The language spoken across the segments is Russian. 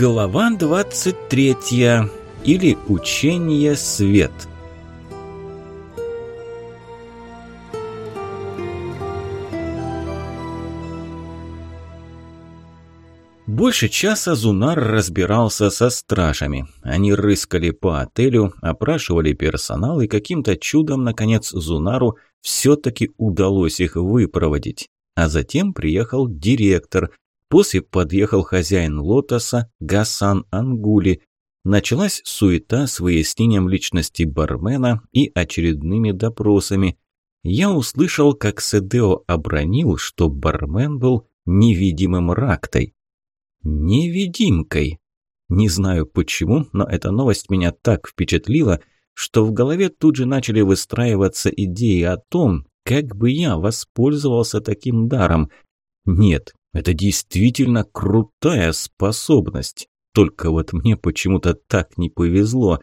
Глава 23. Или Учение Свет. Больше часа Зунар разбирался со стражами. Они рыскали по отелю, опрашивали персонал, и каким-то чудом, наконец, Зунару все-таки удалось их выпроводить. А затем приехал директор, После подъехал хозяин «Лотоса» Гасан Ангули. Началась суета с выяснением личности бармена и очередными допросами. Я услышал, как Седео обронил, что бармен был невидимым рактой. Невидимкой. Не знаю почему, но эта новость меня так впечатлила, что в голове тут же начали выстраиваться идеи о том, как бы я воспользовался таким даром. Нет, это действительно крутая способность. Только вот мне почему-то так не повезло.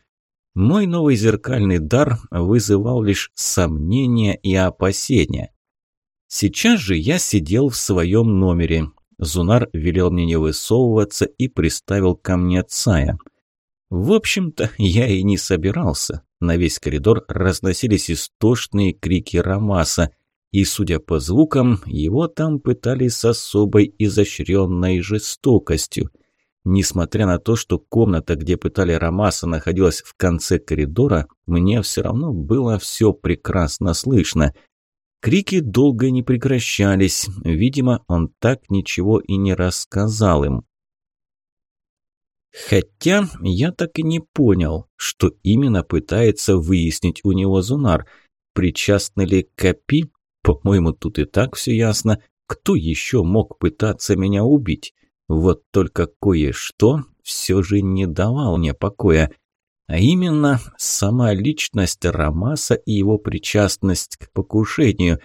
Мой новый зеркальный дар вызывал лишь сомнения и опасения. Сейчас же я сидел в своем номере. Зунар велел мне не высовываться и приставил ко мне Цая. В общем-то, я и не собирался. На весь коридор разносились истошные крики Рамаса – и, судя по звукам, его там пытали с особой изощренной жестокостью. Несмотря на то, что комната, где пытали Рамаса, находилась в конце коридора, мне все равно было все прекрасно слышно. Крики долго не прекращались, видимо, он так ничего и не рассказал им. Хотя я так и не понял, что именно пытается выяснить у него Зунар. Причастны ли Капи по-моему, тут и так все ясно. Кто еще мог пытаться меня убить? Вот только кое-что все же не давал мне покоя. А именно, сама личность Рамаса и его причастность к покушению.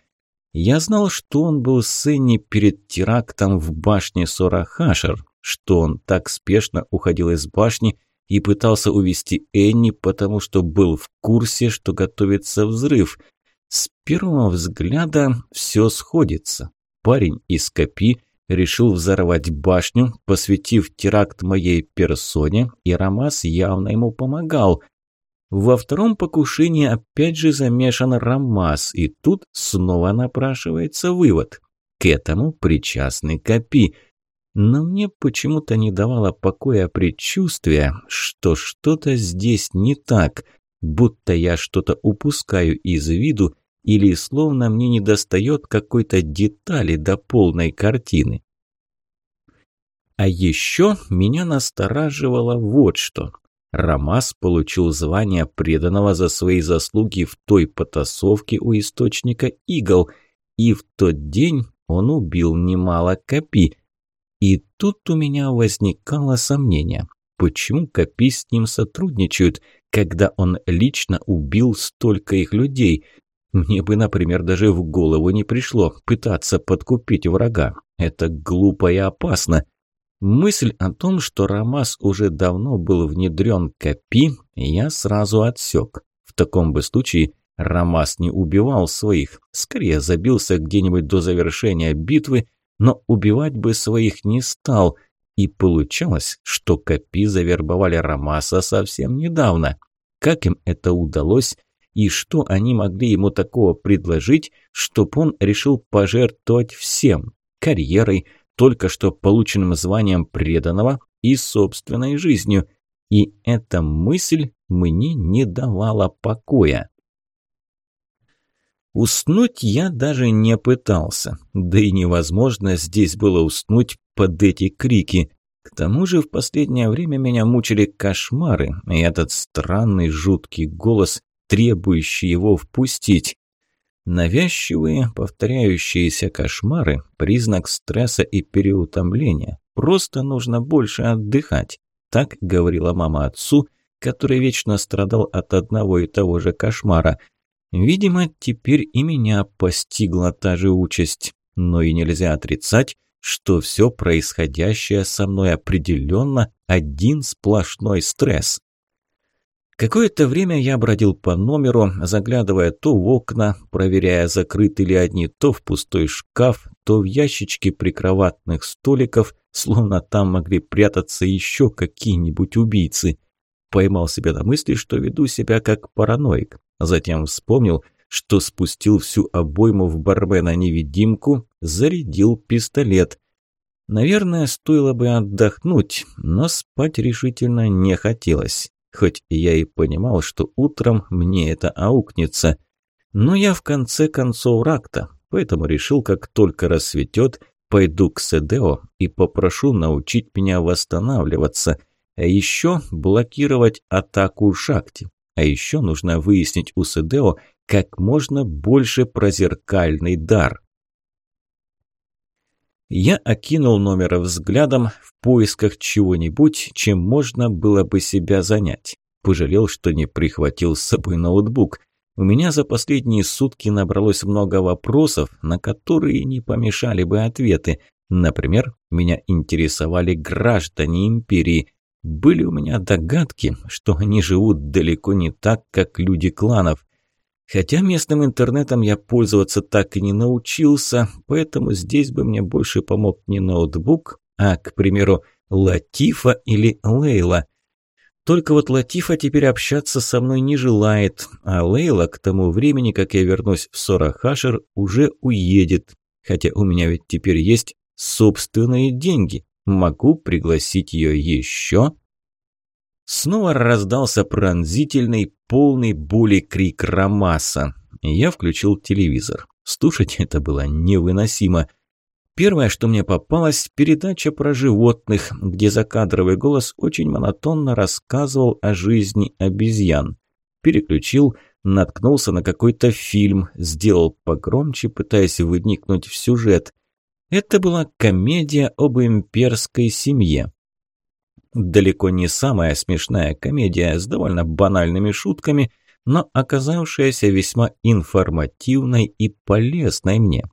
Я знал, что он был с Энни перед терактом в башне Сорахашер, что он так спешно уходил из башни и пытался увести Энни, потому что был в курсе, что готовится взрыв – с первого взгляда все сходится. Парень из Копи решил взорвать башню, посвятив теракт моей персоне, и Рамас явно ему помогал. Во втором покушении опять же замешан Рамас, и тут снова напрашивается вывод. К этому причастны Копи. Но мне почему-то не давало покоя предчувствие, что что-то здесь не так, будто я что-то упускаю из виду, или словно мне недостает какой-то детали до полной картины. А еще меня настораживало вот что. Рамас получил звание преданного за свои заслуги в той потасовке у источника игл, и в тот день он убил немало копи. И тут у меня возникало сомнение, почему копи с ним сотрудничают, когда он лично убил столько их людей – мне бы, например, даже в голову не пришло пытаться подкупить врага. Это глупо и опасно. Мысль о том, что Рамас уже давно был внедрен Капи, я сразу отсек. В таком бы случае Рамас не убивал своих, скорее забился где-нибудь до завершения битвы, но убивать бы своих не стал. И получалось, что Капи завербовали Рамаса совсем недавно. Как им это удалось, и что они могли ему такого предложить, чтоб он решил пожертвовать всем – карьерой, только что полученным званием преданного и собственной жизнью. И эта мысль мне не давала покоя. Уснуть я даже не пытался, да и невозможно здесь было уснуть под эти крики. К тому же в последнее время меня мучили кошмары, и этот странный жуткий голос требующий его впустить. Навязчивые, повторяющиеся кошмары – признак стресса и переутомления. Просто нужно больше отдыхать. Так говорила мама отцу, который вечно страдал от одного и того же кошмара. Видимо, теперь и меня постигла та же участь. Но и нельзя отрицать, что все происходящее со мной определенно один сплошной стресс. Какое-то время я бродил по номеру, заглядывая то в окна, проверяя, закрыты ли они, то в пустой шкаф, то в ящички прикроватных столиков, словно там могли прятаться еще какие-нибудь убийцы. Поймал себя на мысли, что веду себя как параноик. Затем вспомнил, что спустил всю обойму в бармена-невидимку, зарядил пистолет. Наверное, стоило бы отдохнуть, но спать решительно не хотелось хоть я и понимал, что утром мне это аукнется. Но я в конце концов ракта, поэтому решил, как только рассветет, пойду к Седео и попрошу научить меня восстанавливаться, а еще блокировать атаку Шакти. А еще нужно выяснить у Седео как можно больше про зеркальный дар. Я окинул номер взглядом в поисках чего-нибудь, чем можно было бы себя занять. Пожалел, что не прихватил с собой ноутбук. У меня за последние сутки набралось много вопросов, на которые не помешали бы ответы. Например, меня интересовали граждане империи. Были у меня догадки, что они живут далеко не так, как люди кланов. Хотя местным интернетом я пользоваться так и не научился, поэтому здесь бы мне больше помог не ноутбук, а, к примеру, Латифа или Лейла. Только вот Латифа теперь общаться со мной не желает, а Лейла к тому времени, как я вернусь в Сорахашер, уже уедет. Хотя у меня ведь теперь есть собственные деньги. Могу пригласить ее еще Снова раздался пронзительный, полный боли крик Рамаса. Я включил телевизор. Слушать это было невыносимо. Первое, что мне попалось, передача про животных, где закадровый голос очень монотонно рассказывал о жизни обезьян. Переключил, наткнулся на какой-то фильм, сделал погромче, пытаясь выникнуть в сюжет. Это была комедия об имперской семье. Далеко не самая смешная комедия с довольно банальными шутками, но оказавшаяся весьма информативной и полезной мне.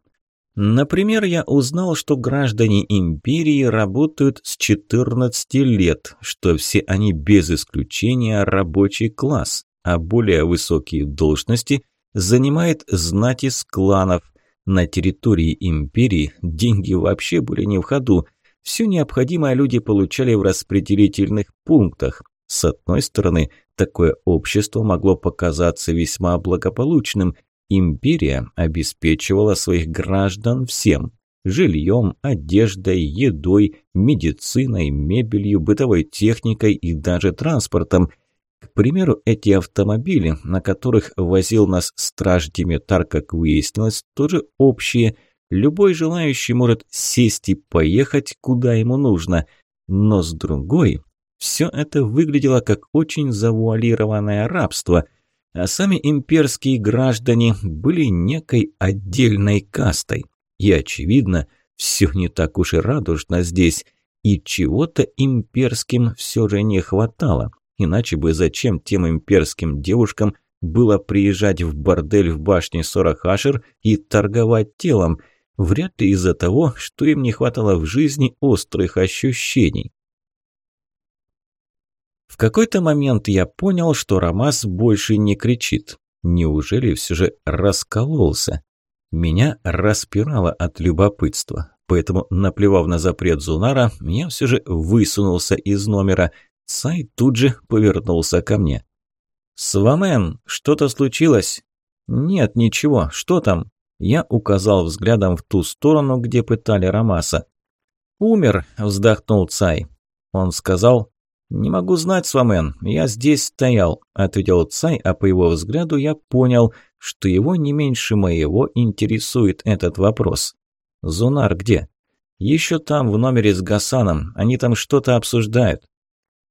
Например, я узнал, что граждане империи работают с 14 лет, что все они без исключения рабочий класс, а более высокие должности занимает знать из кланов. На территории империи деньги вообще были не в ходу – все необходимое люди получали в распределительных пунктах. С одной стороны, такое общество могло показаться весьма благополучным. Империя обеспечивала своих граждан всем – жильем, одеждой, едой, медициной, мебелью, бытовой техникой и даже транспортом. К примеру, эти автомобили, на которых возил нас страж Димитар, как выяснилось, тоже общие – Любой желающий может сесть и поехать, куда ему нужно. Но с другой, все это выглядело как очень завуалированное рабство, а сами имперские граждане были некой отдельной кастой. И, очевидно, все не так уж и радужно здесь, и чего-то имперским все же не хватало. Иначе бы зачем тем имперским девушкам было приезжать в бордель в башне Сорахашер и торговать телом – Вряд ли из-за того, что им не хватало в жизни острых ощущений. В какой-то момент я понял, что Рамас больше не кричит. Неужели все же раскололся? Меня распирало от любопытства. Поэтому, наплевав на запрет Зунара, я все же высунулся из номера. Цай тут же повернулся ко мне. «Свамен, что-то случилось?» «Нет, ничего. Что там?» Я указал взглядом в ту сторону, где пытали Рамаса. «Умер», – вздохнул Цай. Он сказал, «Не могу знать, Свамен, я здесь стоял», – ответил Цай, а по его взгляду я понял, что его не меньше моего интересует этот вопрос. «Зунар где?» «Еще там, в номере с Гасаном, они там что-то обсуждают».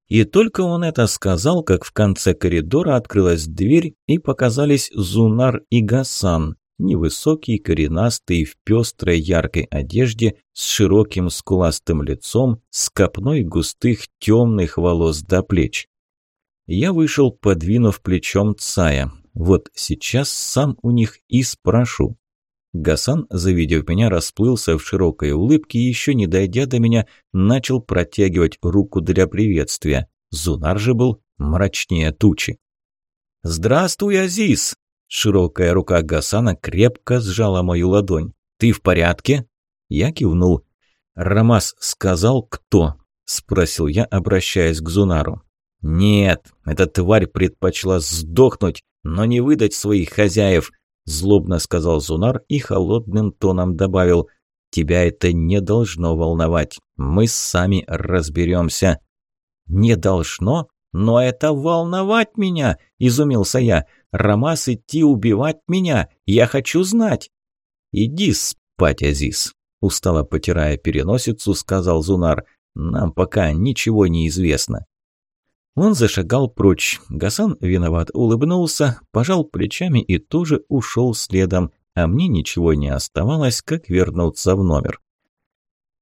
И только он это сказал, как в конце коридора открылась дверь и показались Зунар и Гасан. Невысокий, коренастый, в пестрой яркой одежде, с широким скуластым лицом, с копной густых темных волос до плеч. Я вышел, подвинув плечом Цая. Вот сейчас сам у них и спрошу. Гасан, завидев меня, расплылся в широкой улыбке и, еще не дойдя до меня, начал протягивать руку для приветствия. Зунар же был мрачнее тучи. «Здравствуй, Азиз!» Широкая рука Гасана крепко сжала мою ладонь. «Ты в порядке?» Я кивнул. «Рамас сказал, кто?» – спросил я, обращаясь к Зунару. «Нет, эта тварь предпочла сдохнуть, но не выдать своих хозяев», – злобно сказал Зунар и холодным тоном добавил. «Тебя это не должно волновать. Мы сами разберемся». «Не должно? Но это волновать меня!» – изумился я. «Рамас идти убивать меня? Я хочу знать!» «Иди спать, Азиз», – устало потирая переносицу, сказал Зунар. «Нам пока ничего не известно». Он зашагал прочь. Гасан виноват улыбнулся, пожал плечами и тоже ушел следом, а мне ничего не оставалось, как вернуться в номер.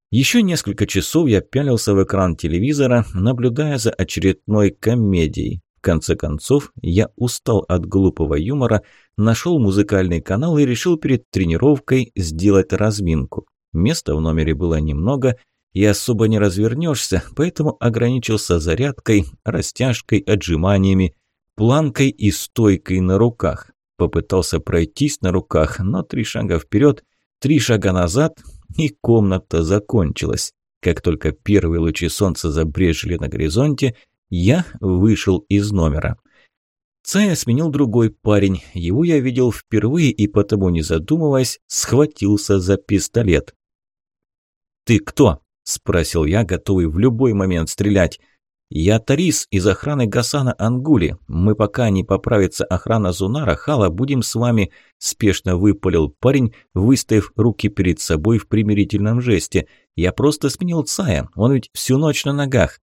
Еще несколько часов я пялился в экран телевизора, наблюдая за очередной комедией. Конце концов, я устал от глупого юмора, нашел музыкальный канал и решил перед тренировкой сделать разминку. Места в номере было немного – и особо не развернешься, поэтому ограничился зарядкой, растяжкой, отжиманиями, планкой и стойкой на руках. Попытался пройтись на руках, но три шага вперед, три шага назад, и комната закончилась. Как только первые лучи солнца забрежили на горизонте, я вышел из номера. Цая сменил другой парень. Его я видел впервые и потому, не задумываясь, схватился за пистолет. «Ты кто?» – спросил я, готовый в любой момент стрелять. «Я Тарис из охраны Гасана Ангули. Мы пока не поправится охрана Зунара, Хала, будем с вами...» – спешно выпалил парень, выставив руки перед собой в примирительном жесте. «Я просто сменил Цая, он ведь всю ночь на ногах».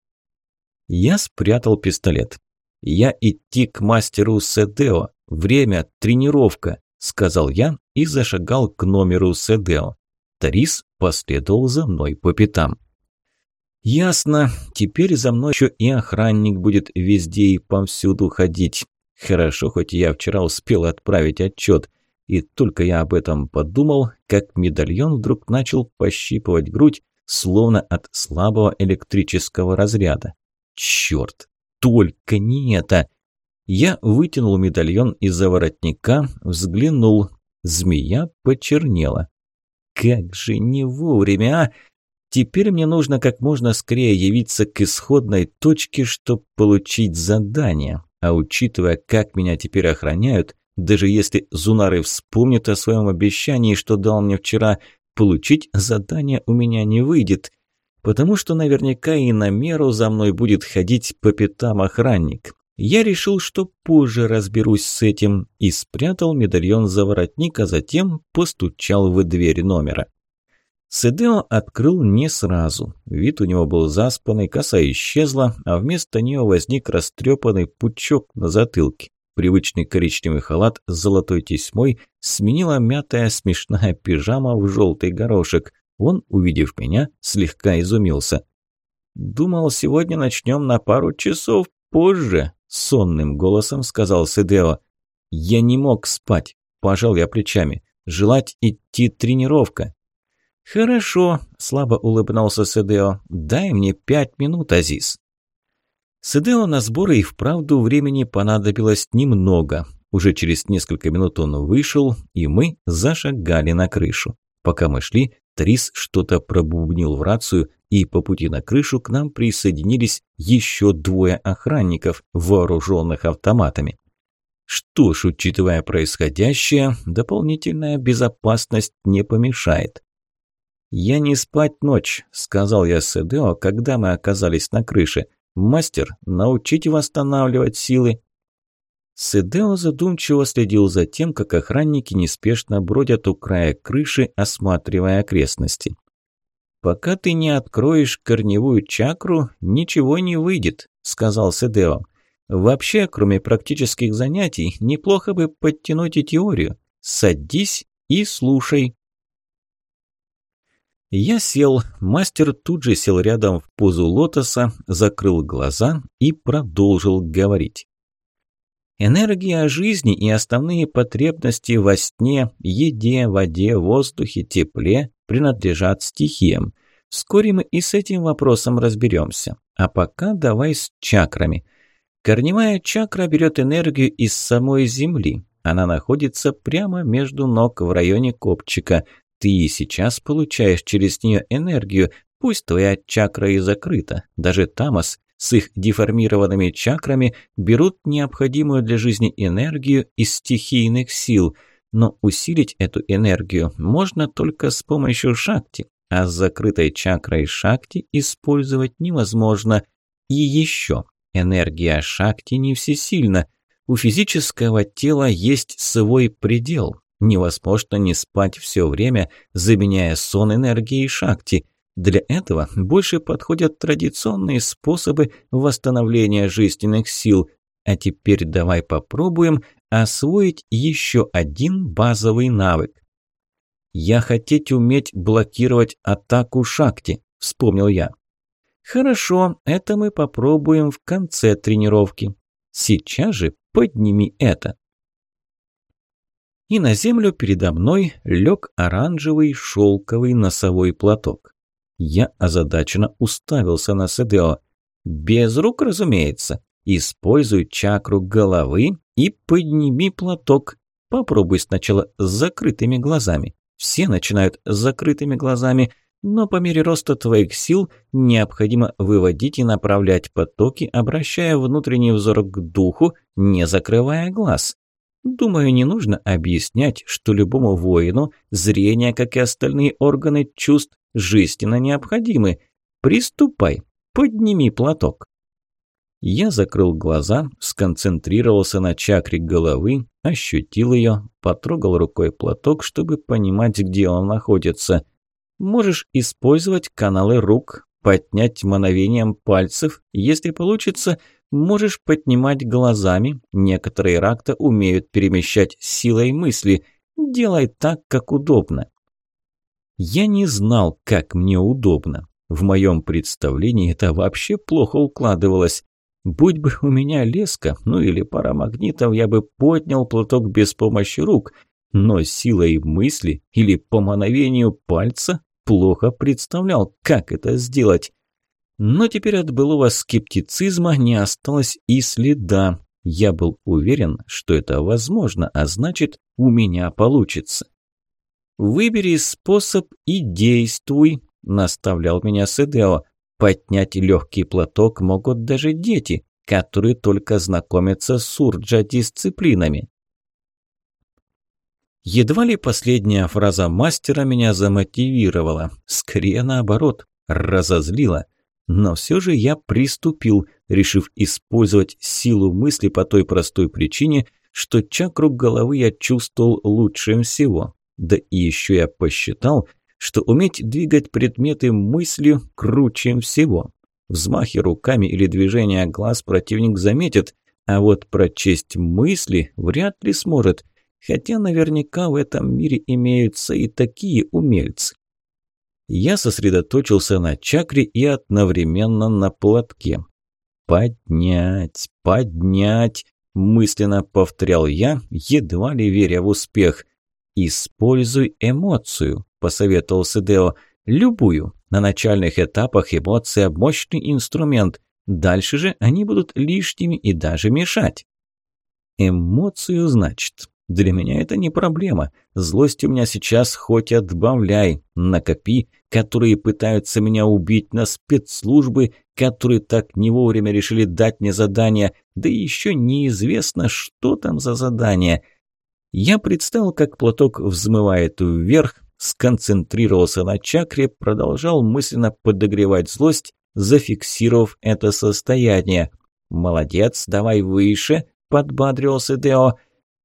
Я спрятал пистолет. «Я идти к мастеру Седео. Время – тренировка», – сказал я и зашагал к номеру Седео. Тарис последовал за мной по пятам. «Ясно. Теперь за мной еще и охранник будет везде и повсюду ходить. Хорошо, хоть я вчера успел отправить отчет. И только я об этом подумал, как медальон вдруг начал пощипывать грудь, словно от слабого электрического разряда. Черт! Только не это! Я вытянул медальон из-за воротника, взглянул. Змея почернела. Как же не вовремя, а! Теперь мне нужно как можно скорее явиться к исходной точке, чтобы получить задание. А учитывая, как меня теперь охраняют, даже если Зунары вспомнит о своем обещании, что дал мне вчера, получить задание у меня не выйдет. Потому что наверняка и на меру за мной будет ходить по пятам охранник. Я решил, что позже разберусь с этим, и спрятал медальон за воротник, а затем постучал в дверь номера. Седео открыл не сразу. Вид у него был заспанный, коса исчезла, а вместо нее возник растрепанный пучок на затылке. Привычный коричневый халат с золотой тесьмой сменила мятая смешная пижама в желтый горошек. Он, увидев меня, слегка изумился. «Думал, сегодня начнем на пару часов позже», сонным голосом сказал Седео. «Я не мог спать», – пожал я плечами. «Желать идти тренировка». «Хорошо», – слабо улыбнулся Седео. «Дай мне пять минут, Азиз». Седео на сборы и вправду времени понадобилось немного. Уже через несколько минут он вышел, и мы зашагали на крышу. Пока мы шли, Трис что-то пробубнил в рацию, и по пути на крышу к нам присоединились еще двое охранников, вооруженных автоматами. Что ж, учитывая происходящее, дополнительная безопасность не помешает. «Я не спать ночь», – сказал я Седео, когда мы оказались на крыше. «Мастер, научите восстанавливать силы». Седео задумчиво следил за тем, как охранники неспешно бродят у края крыши, осматривая окрестности. «Пока ты не откроешь корневую чакру, ничего не выйдет», – сказал Седео. «Вообще, кроме практических занятий, неплохо бы подтянуть и теорию. Садись и слушай». Я сел, мастер тут же сел рядом в позу лотоса, закрыл глаза и продолжил говорить. Энергия жизни и основные потребности во сне, еде, воде, воздухе, тепле принадлежат стихиям. Вскоре мы и с этим вопросом разберемся. А пока давай с чакрами. Корневая чакра берет энергию из самой Земли. Она находится прямо между ног в районе копчика. Ты и сейчас получаешь через нее энергию, пусть твоя чакра и закрыта. Даже Тамас с их деформированными чакрами берут необходимую для жизни энергию из стихийных сил. Но усилить эту энергию можно только с помощью шакти, а с закрытой чакрой шакти использовать невозможно. И еще, энергия шакти не всесильна. У физического тела есть свой предел. Невозможно не спать все время, заменяя сон энергией шакти. Для этого больше подходят традиционные способы восстановления жизненных сил. А теперь давай попробуем освоить еще один базовый навык. «Я хотеть уметь блокировать атаку Шакти», – вспомнил я. «Хорошо, это мы попробуем в конце тренировки. Сейчас же подними это». И на землю передо мной лег оранжевый шелковый носовой платок. Я озадаченно уставился на Седео. «Без рук, разумеется. Используй чакру головы и подними платок. Попробуй сначала с закрытыми глазами. Все начинают с закрытыми глазами, но по мере роста твоих сил необходимо выводить и направлять потоки, обращая внутренний взор к духу, не закрывая глаз. Думаю, не нужно объяснять, что любому воину зрение, как и остальные органы чувств, жизненно необходимы. Приступай, подними платок. Я закрыл глаза, сконцентрировался на чакре головы, ощутил ее, потрогал рукой платок, чтобы понимать, где он находится. Можешь использовать каналы рук, поднять мановением пальцев. Если получится, можешь поднимать глазами. Некоторые ракта умеют перемещать силой мысли. Делай так, как удобно. Я не знал, как мне удобно. В моем представлении это вообще плохо укладывалось. Будь бы у меня леска, ну или пара магнитов, я бы поднял платок без помощи рук, но силой мысли или по мановению пальца плохо представлял, как это сделать. Но теперь от былого скептицизма не осталось и следа. Я был уверен, что это возможно, а значит, у меня получится. «Выбери способ и действуй», – наставлял меня Седео. Поднять легкий платок могут даже дети, которые только знакомятся с урджа-дисциплинами. Едва ли последняя фраза мастера меня замотивировала, скорее наоборот, разозлила. Но все же я приступил, решив использовать силу мысли по той простой причине, что чакру головы я чувствовал лучше всего. Да и еще я посчитал, что уметь двигать предметы мыслью круче всего. Взмахи руками или движения глаз противник заметит, а вот прочесть мысли вряд ли сможет, хотя наверняка в этом мире имеются и такие умельцы. Я сосредоточился на чакре и одновременно на платке. «Поднять, поднять!» – мысленно повторял я, едва ли веря в успех. «Используй эмоцию посоветовал Сидео. «Любую. На начальных этапах эмоция – мощный инструмент. Дальше же они будут лишними и даже мешать». «Эмоцию, значит?» Для меня это не проблема. Злость у меня сейчас хоть отбавляй. Накопи, которые пытаются меня убить на спецслужбы, которые так не вовремя решили дать мне задание, да еще неизвестно, что там за задание. Я представил, как платок взмывает вверх, сконцентрировался на чакре, продолжал мысленно подогревать злость, зафиксировав это состояние. «Молодец, давай выше», – подбадривался Део.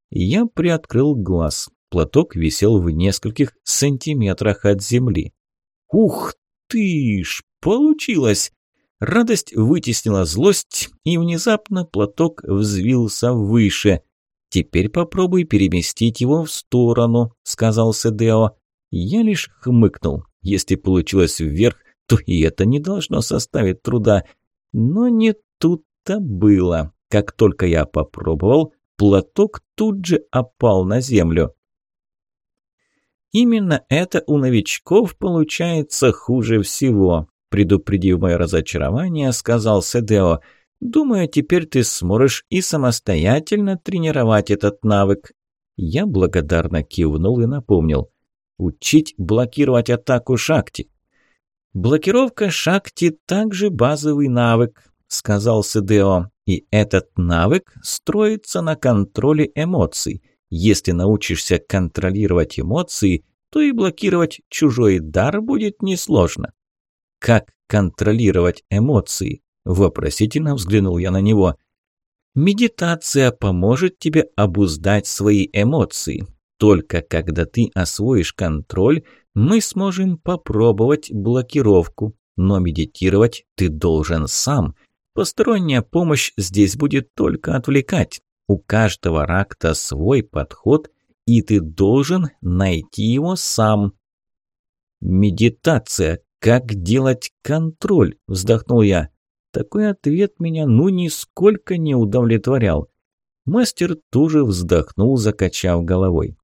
Я приоткрыл глаз. Платок висел в нескольких сантиметрах от земли. «Ух ты ж! Получилось!» Радость вытеснила злость, и внезапно платок взвился выше. «Теперь попробуй переместить его в сторону», – сказал Седео. Я лишь хмыкнул. Если получилось вверх, то и это не должно составить труда. Но не тут-то было. Как только я попробовал, платок тут же опал на землю. Именно это у новичков получается хуже всего, предупредив мое разочарование, сказал Седео. Думаю, теперь ты сможешь и самостоятельно тренировать этот навык». Я благодарно кивнул и напомнил. «Учить блокировать атаку Шакти». «Блокировка Шакти также базовый навык», – сказал Сидео. «И этот навык строится на контроле эмоций. Если научишься контролировать эмоции, то и блокировать чужой дар будет несложно». «Как контролировать эмоции?» – вопросительно взглянул я на него. «Медитация поможет тебе обуздать свои эмоции. Только когда ты освоишь контроль, мы сможем попробовать блокировку, но медитировать ты должен сам. Посторонняя помощь здесь будет только отвлекать. У каждого ракта свой подход, и ты должен найти его сам. «Медитация. Как делать контроль?» – вздохнул я. Такой ответ меня ну нисколько не удовлетворял. Мастер тоже вздохнул, закачав головой.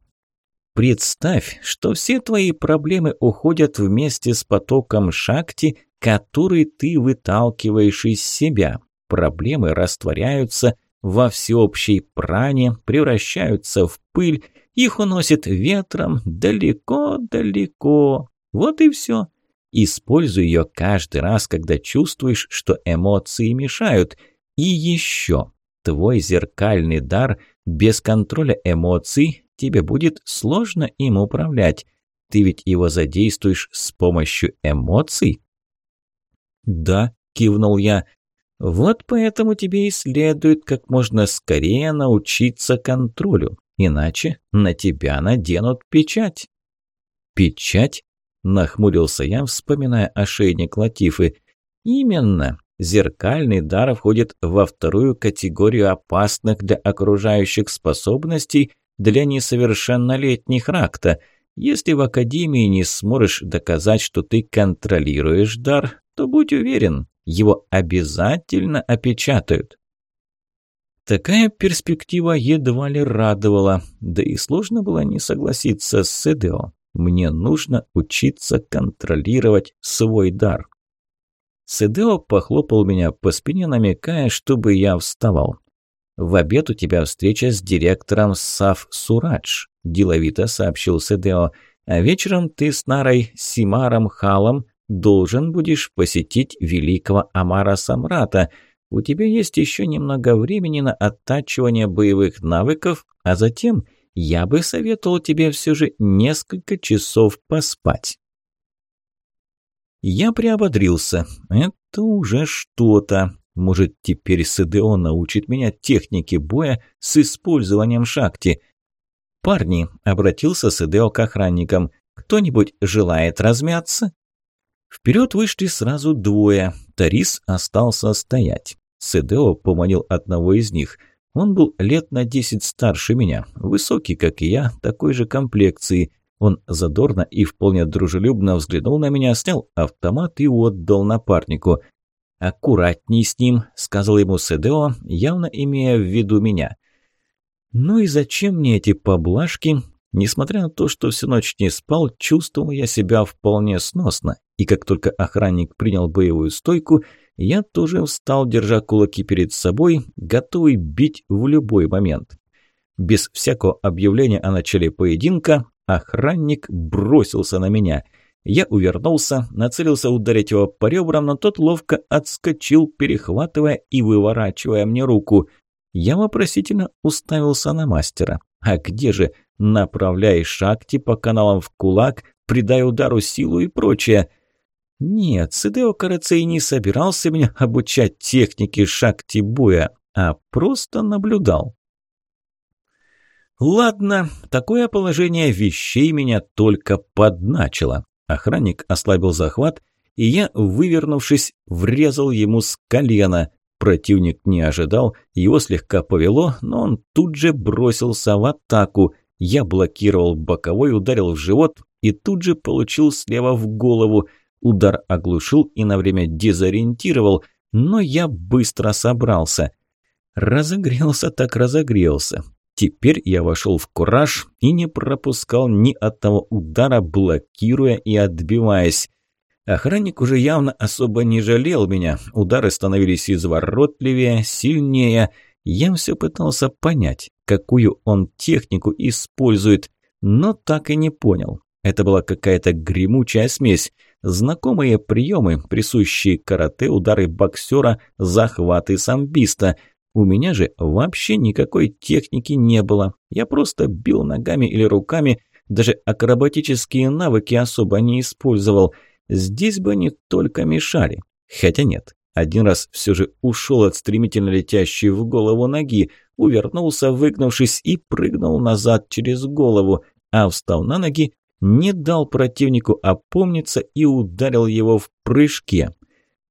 Представь, что все твои проблемы уходят вместе с потоком шакти, который ты выталкиваешь из себя. Проблемы растворяются во всеобщей пране, превращаются в пыль, их уносит ветром далеко-далеко. Вот и все. Используй ее каждый раз, когда чувствуешь, что эмоции мешают. И еще. Твой зеркальный дар без контроля эмоций тебе будет сложно им управлять. Ты ведь его задействуешь с помощью эмоций?» «Да», – кивнул я. «Вот поэтому тебе и следует как можно скорее научиться контролю, иначе на тебя наденут печать». «Печать?» – нахмурился я, вспоминая ошейник Латифы. «Именно. Зеркальный дар входит во вторую категорию опасных для окружающих способностей – для несовершеннолетних ракта. Если в Академии не сможешь доказать, что ты контролируешь дар, то будь уверен, его обязательно опечатают. Такая перспектива едва ли радовала, да и сложно было не согласиться с Седео. Мне нужно учиться контролировать свой дар. Седео похлопал меня по спине, намекая, чтобы я вставал. «В обед у тебя встреча с директором Сав Сурадж», – деловито сообщил Седео. «А вечером ты с Нарой Симаром Халом должен будешь посетить великого Амара Самрата. У тебя есть еще немного времени на оттачивание боевых навыков, а затем я бы советовал тебе все же несколько часов поспать». Я приободрился. Это уже что-то. Может, теперь СДО научит меня технике боя с использованием шахти. «Парни», – обратился СДО к охранникам, – «кто-нибудь желает размяться?» Вперед вышли сразу двое. Тарис остался стоять. СДО поманил одного из них. Он был лет на десять старше меня, высокий, как и я, такой же комплекции. Он задорно и вполне дружелюбно взглянул на меня, снял автомат и отдал напарнику. «Аккуратней с ним», – сказал ему Седео, явно имея в виду меня. «Ну и зачем мне эти поблажки?» Несмотря на то, что всю ночь не спал, чувствовал я себя вполне сносно, и как только охранник принял боевую стойку, я тоже встал, держа кулаки перед собой, готовый бить в любой момент. Без всякого объявления о начале поединка охранник бросился на меня – я увернулся, нацелился ударить его по ребрам, но тот ловко отскочил, перехватывая и выворачивая мне руку. Я вопросительно уставился на мастера. А где же «направляй шахти по каналам в кулак», «придай удару силу» и прочее? Нет, Сидео Карацей не собирался меня обучать технике шахти боя, а просто наблюдал. Ладно, такое положение вещей меня только подначило. Охранник ослабил захват, и я, вывернувшись, врезал ему с колена. Противник не ожидал, его слегка повело, но он тут же бросился в атаку. Я блокировал боковой, ударил в живот и тут же получил слева в голову. Удар оглушил и на время дезориентировал, но я быстро собрался. Разогрелся так разогрелся. Теперь я вошел в кураж и не пропускал ни одного удара, блокируя и отбиваясь. Охранник уже явно особо не жалел меня. Удары становились изворотливее, сильнее. Я все пытался понять, какую он технику использует, но так и не понял. Это была какая-то гремучая смесь. Знакомые приемы, присущие карате, удары боксера, захваты самбиста. У меня же вообще никакой техники не было. Я просто бил ногами или руками, даже акробатические навыки особо не использовал. Здесь бы они только мешали. Хотя нет, один раз все же ушел от стремительно летящей в голову ноги, увернулся, выгнувшись и прыгнул назад через голову, а встал на ноги, не дал противнику опомниться и ударил его в прыжке.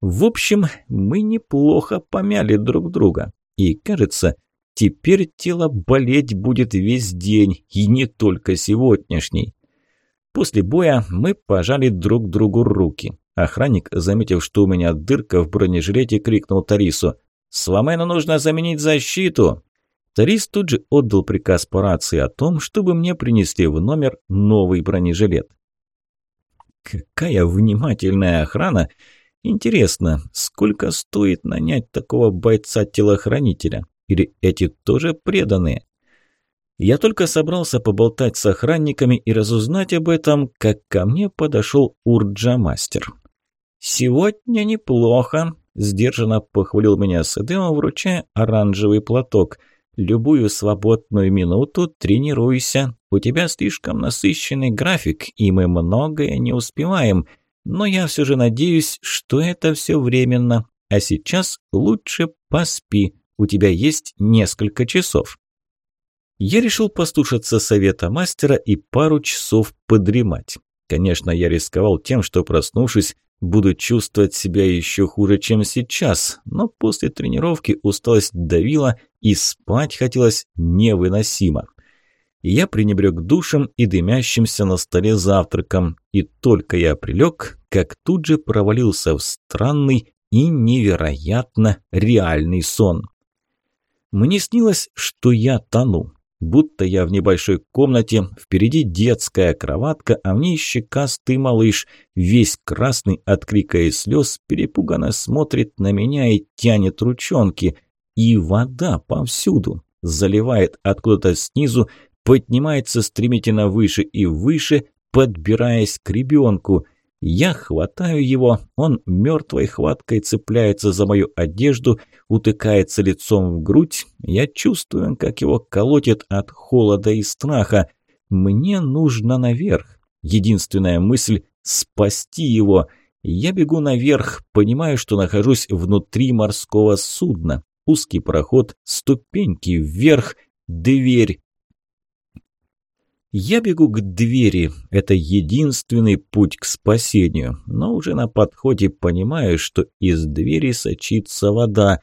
В общем, мы неплохо помяли друг друга. И, кажется, теперь тело болеть будет весь день, и не только сегодняшний. После боя мы пожали друг другу руки. Охранник, заметив, что у меня дырка в бронежилете, крикнул Тарису. «Свамену нужно заменить защиту!» Тарис тут же отдал приказ по рации о том, чтобы мне принесли в номер новый бронежилет. Какая внимательная охрана! Интересно, сколько стоит нанять такого бойца-телохранителя? Или эти тоже преданные? Я только собрался поболтать с охранниками и разузнать об этом, как ко мне подошел Урджа-мастер. «Сегодня неплохо», – сдержанно похвалил меня Сэдео, вручая оранжевый платок – Любую свободную минуту тренируйся. У тебя слишком насыщенный график, и мы многое не успеваем. Но я все же надеюсь, что это все временно. А сейчас лучше поспи. У тебя есть несколько часов. Я решил послушаться совета мастера и пару часов подремать. Конечно, я рисковал тем, что, проснувшись, буду чувствовать себя еще хуже, чем сейчас, но после тренировки усталость давила и спать хотелось невыносимо. Я пренебрег душем и дымящимся на столе завтраком, и только я прилег, как тут же провалился в странный и невероятно реальный сон. Мне снилось, что я тону будто я в небольшой комнате, впереди детская кроватка, а в ней щекастый малыш, весь красный от крика и слез, перепуганно смотрит на меня и тянет ручонки. И вода повсюду, заливает откуда-то снизу, поднимается стремительно выше и выше, подбираясь к ребенку. Я хватаю его, он мертвой хваткой цепляется за мою одежду, утыкается лицом в грудь. Я чувствую, как его колотит от холода и страха. Мне нужно наверх. Единственная мысль – спасти его. Я бегу наверх, понимаю, что нахожусь внутри морского судна. Узкий проход, ступеньки вверх, дверь. Я бегу к двери, это единственный путь к спасению, но уже на подходе понимаю, что из двери сочится вода.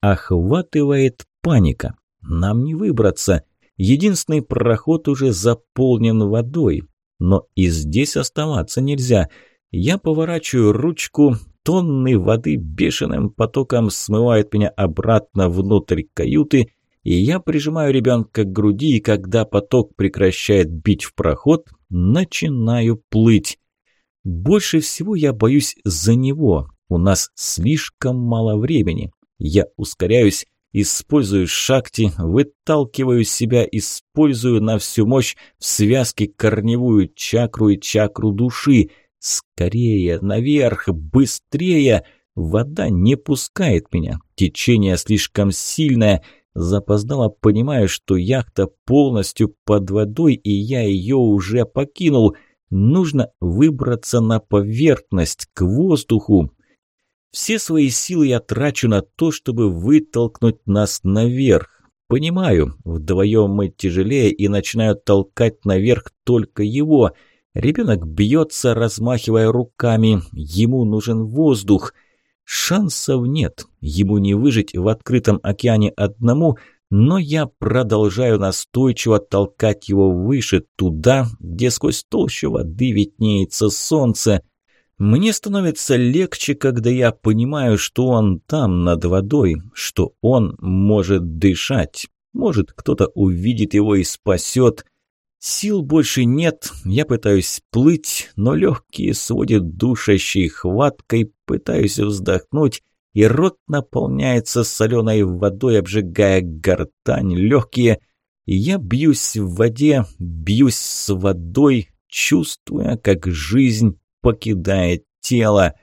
Охватывает паника. Нам не выбраться. Единственный проход уже заполнен водой. Но и здесь оставаться нельзя. Я поворачиваю ручку, тонны воды бешеным потоком смывают меня обратно внутрь каюты, и я прижимаю ребенка к груди, и когда поток прекращает бить в проход, начинаю плыть. Больше всего я боюсь за него. У нас слишком мало времени. Я ускоряюсь, использую шахти, выталкиваю себя, использую на всю мощь в связке корневую чакру и чакру души. Скорее, наверх, быстрее! Вода не пускает меня. Течение слишком сильное – Запоздало понимаю, что яхта полностью под водой, и я ее уже покинул. Нужно выбраться на поверхность, к воздуху. Все свои силы я трачу на то, чтобы вытолкнуть нас наверх. Понимаю, вдвоем мы тяжелее и начинаю толкать наверх только его. Ребенок бьется, размахивая руками. Ему нужен воздух. Шансов нет, ему не выжить в открытом океане одному, но я продолжаю настойчиво толкать его выше, туда, где сквозь толщу воды виднеется солнце. Мне становится легче, когда я понимаю, что он там, над водой, что он может дышать. Может, кто-то увидит его и спасет. Сил больше нет, я пытаюсь плыть, но легкие сводят душащей хваткой, пытаюсь вздохнуть, и рот наполняется соленой водой, обжигая гортань, легкие. Я бьюсь в воде, бьюсь с водой, чувствуя, как жизнь покидает тело.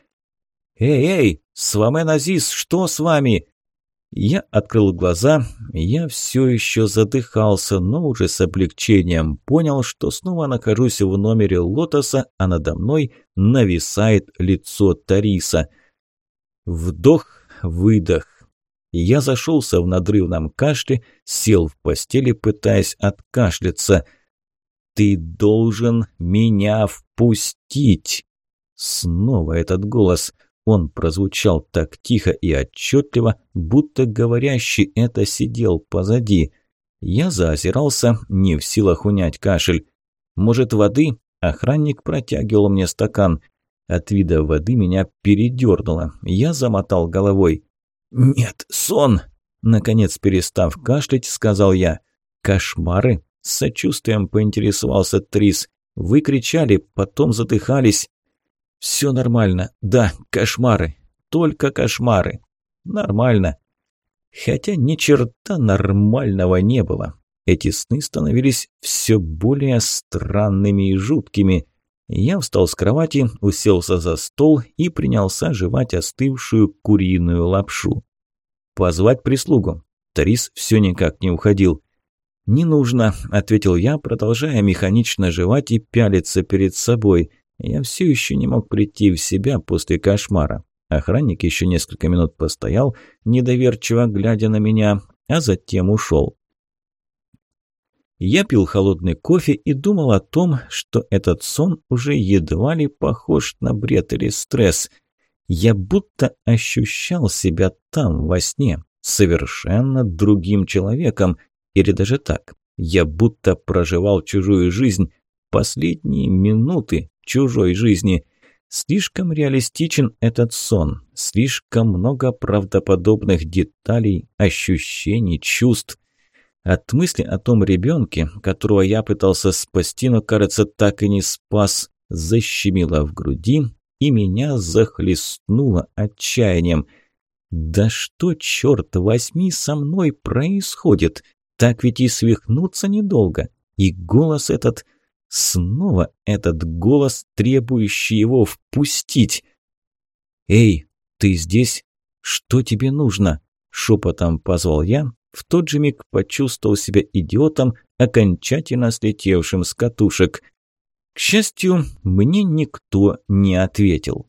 «Эй, эй, Свамен Азиз, что с вами?» Я открыл глаза, я все еще задыхался, но уже с облегчением понял, что снова нахожусь в номере Лотоса, а надо мной нависает лицо Тариса. Вдох, выдох. Я зашелся в надрывном кашле, сел в постели, пытаясь откашляться. «Ты должен меня впустить!» Снова этот голос – он прозвучал так тихо и отчетливо, будто говорящий это сидел позади. Я заозирался, не в силах унять кашель. «Может, воды?» Охранник протягивал мне стакан. От вида воды меня передернуло. Я замотал головой. «Нет, сон!» Наконец, перестав кашлять, сказал я. «Кошмары?» С сочувствием поинтересовался Трис. «Вы кричали, потом задыхались». «Все нормально. Да, кошмары. Только кошмары. Нормально». Хотя ни черта нормального не было. Эти сны становились все более странными и жуткими. Я встал с кровати, уселся за стол и принялся жевать остывшую куриную лапшу. «Позвать прислугу?» Тарис все никак не уходил. «Не нужно», – ответил я, продолжая механично жевать и пялиться перед собой. Я все еще не мог прийти в себя после кошмара. Охранник еще несколько минут постоял, недоверчиво глядя на меня, а затем ушел. Я пил холодный кофе и думал о том, что этот сон уже едва ли похож на бред или стресс. Я будто ощущал себя там, во сне, совершенно другим человеком, или даже так. Я будто проживал чужую жизнь, последние минуты, чужой жизни. Слишком реалистичен этот сон, слишком много правдоподобных деталей, ощущений, чувств. От мысли о том ребенке, которого я пытался спасти, но, кажется, так и не спас, защемило в груди, и меня захлестнуло отчаянием. «Да что, черт возьми, со мной происходит? Так ведь и свихнуться недолго. И голос этот...» Снова этот голос, требующий его впустить. «Эй, ты здесь? Что тебе нужно?» Шепотом позвал я, в тот же миг почувствовал себя идиотом, окончательно слетевшим с катушек. К счастью, мне никто не ответил.